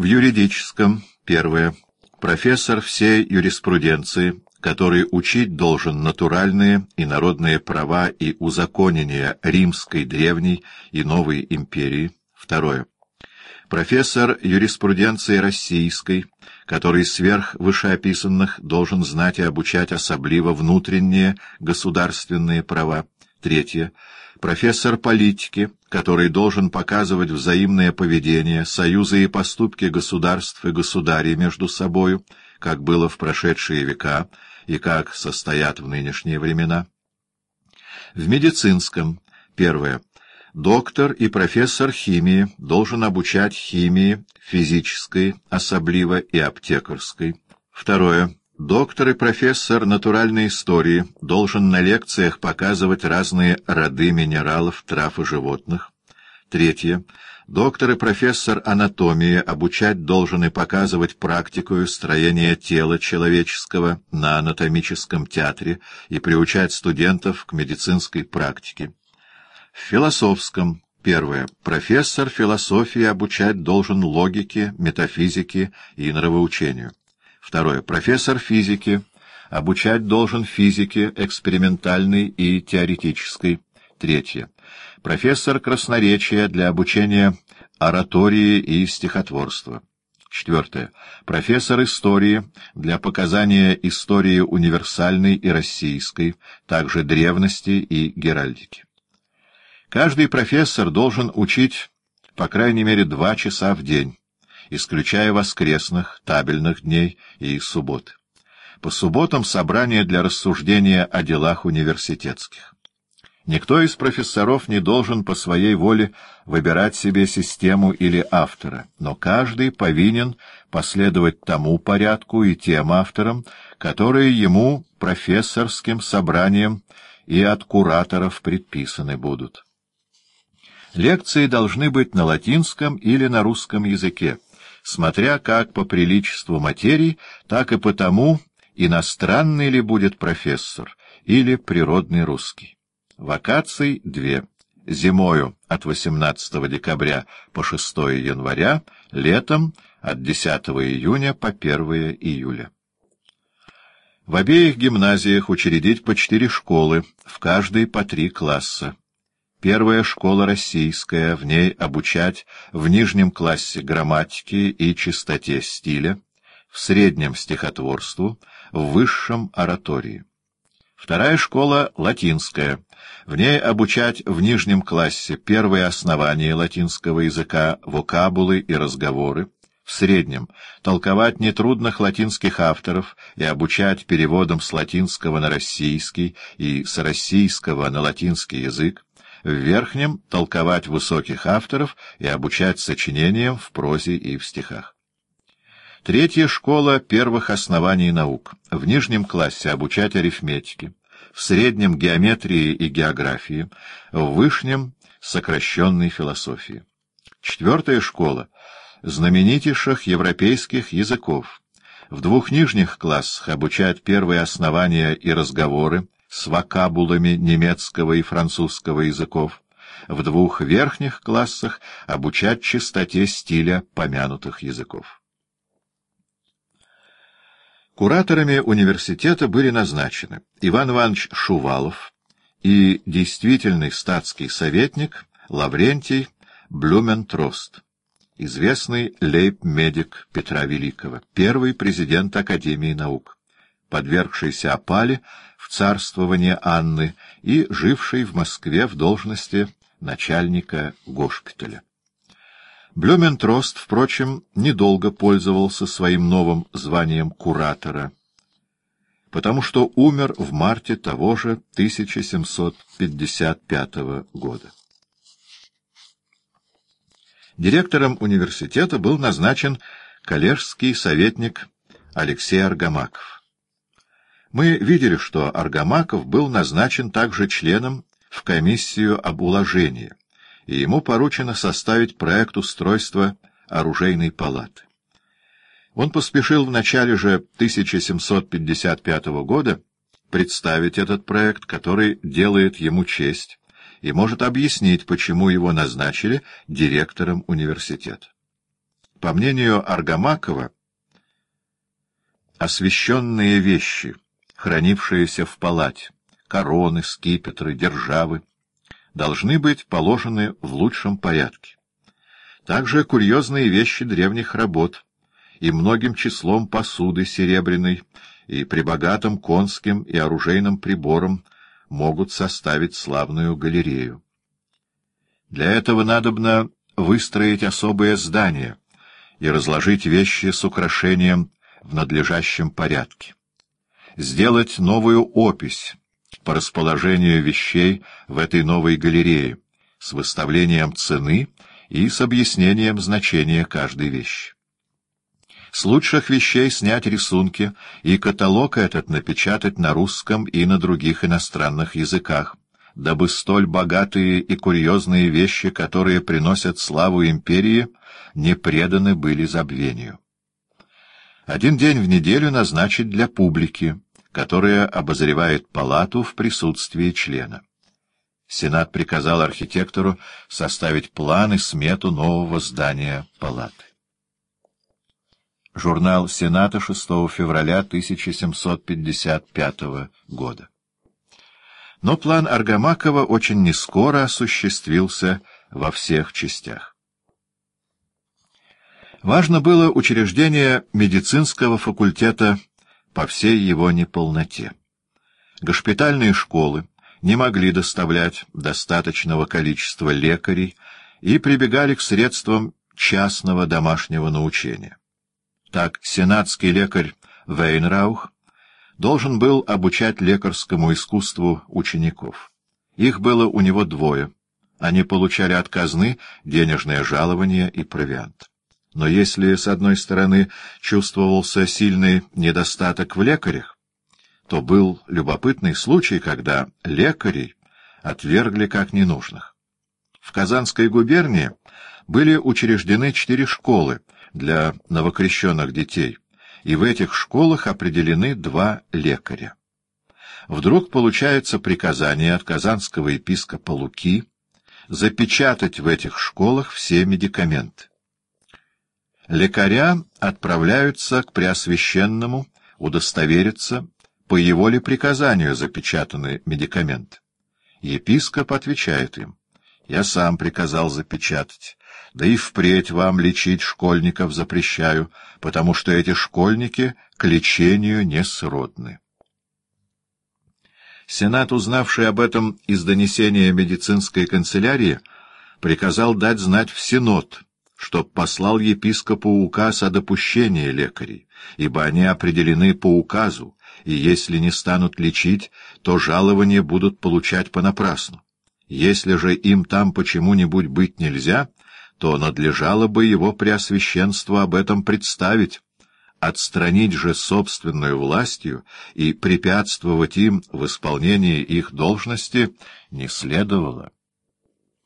В юридическом, первое, профессор всей юриспруденции, который учить должен натуральные и народные права и узаконения римской древней и новой империи. Второе. Профессор юриспруденции российской, который сверх вышеописанных должен знать и обучать особливо внутренние государственные права. Третье. Профессор политики, который должен показывать взаимное поведение, союзы и поступки государств и государей между собою, как было в прошедшие века и как состоят в нынешние времена. В медицинском. Первое. Доктор и профессор химии должен обучать химии, физической, особливо и аптекарской. Второе. Доктор и профессор натуральной истории должен на лекциях показывать разные роды минералов, трав и животных. Третье. Доктор и профессор анатомии обучать должен и показывать практику строения тела человеческого на анатомическом театре и приучать студентов к медицинской практике. В философском. Первое. Профессор философии обучать должен логике, метафизике и нравоучению. Второе. Профессор физики обучать должен физике экспериментальной и теоретической. Третье. Профессор красноречия для обучения оратории и стихотворства. Четвертое. Профессор истории для показания истории универсальной и российской, также древности и геральдики. Каждый профессор должен учить по крайней мере два часа в день, исключая воскресных, табельных дней и субботы. По субботам собрание для рассуждения о делах университетских. Никто из профессоров не должен по своей воле выбирать себе систему или автора, но каждый повинен последовать тому порядку и тем авторам, которые ему профессорским собранием и от кураторов предписаны будут. Лекции должны быть на латинском или на русском языке, смотря как по приличеству материй, так и по тому, иностранный ли будет профессор или природный русский. Вакаций две. Зимою от 18 декабря по 6 января, летом от 10 июня по 1 июля. В обеих гимназиях учредить по четыре школы, в каждой по три класса. Первая школа российская, в ней обучать в нижнем классе грамматике и чистоте стиля, в среднем стихотворству, в высшем оратории. Вторая школа латинская, в ней обучать в нижнем классе первые основания латинского языка, вокабулы и разговоры, в среднем толковать нетрудных латинских авторов и обучать переводом с латинского на российский и с российского на латинский язык, в верхнем — толковать высоких авторов и обучать сочинениям в прозе и в стихах. Третья школа первых оснований наук. В нижнем классе обучать арифметике, в среднем — геометрии и географии, в вышнем — сокращенной философии. Четвертая школа — знаменитейших европейских языков. В двух нижних классах обучать первые основания и разговоры, с вокабулами немецкого и французского языков, в двух верхних классах обучать чистоте стиля помянутых языков. Кураторами университета были назначены Иван Иванович Шувалов и действительный статский советник Лаврентий Блюментрост, известный лейб-медик Петра Великого, первый президент Академии наук, подвергшийся опале в царствование Анны и живший в Москве в должности начальника госпиталя. Блюментрост, впрочем, недолго пользовался своим новым званием куратора, потому что умер в марте того же 1755 года. Директором университета был назначен коллежский советник Алексей Аргамаков. Мы видели, что Аргамаков был назначен также членом в комиссию об уложении, и ему поручено составить проект устройства оружейной палаты. Он поспешил в начале же 1755 года представить этот проект, который делает ему честь, и может объяснить, почему его назначили директором университета. По мнению Аргамакова, освященные вещи, хранившиеся в палате, короны, скипетры, державы, должны быть положены в лучшем порядке. Также курьезные вещи древних работ и многим числом посуды серебряной и при богатом конским и оружейным прибором могут составить славную галерею. Для этого надобно выстроить особое здание и разложить вещи с украшением в надлежащем порядке. Сделать новую опись по расположению вещей в этой новой галерее с выставлением цены и с объяснением значения каждой вещи. С лучших вещей снять рисунки и каталог этот напечатать на русском и на других иностранных языках, дабы столь богатые и курьезные вещи, которые приносят славу империи, не преданы были забвению. Один день в неделю назначить для публики, которая обозревает палату в присутствии члена. Сенат приказал архитектору составить план и смету нового здания палаты. Журнал Сената 6 февраля 1755 года. Но план Аргамакова очень нескоро осуществился во всех частях. Важно было учреждение медицинского факультета по всей его неполноте. Госпитальные школы не могли доставлять достаточного количества лекарей и прибегали к средствам частного домашнего научения. Так, сенатский лекарь Вейнраух должен был обучать лекарскому искусству учеников. Их было у него двое. Они получали от казны денежное жалование и провиант. Но если, с одной стороны, чувствовался сильный недостаток в лекарях, то был любопытный случай, когда лекарей отвергли как ненужных. В Казанской губернии были учреждены четыре школы для новокрещенных детей, и в этих школах определены два лекаря. Вдруг получается приказание от казанского епископа Луки запечатать в этих школах все медикаменты. Лекаря отправляются к Преосвященному удостовериться, по его ли приказанию запечатаны медикаменты. Епископ отвечает им, «Я сам приказал запечатать, да и впредь вам лечить школьников запрещаю, потому что эти школьники к лечению не сродны». Сенат, узнавший об этом из донесения медицинской канцелярии, приказал дать знать в Синод — чтоб послал епископу указ о допущении лекарей, ибо они определены по указу, и если не станут лечить, то жалования будут получать понапрасну. Если же им там почему-нибудь быть нельзя, то надлежало бы его преосвященство об этом представить. Отстранить же собственную властью и препятствовать им в исполнении их должности не следовало.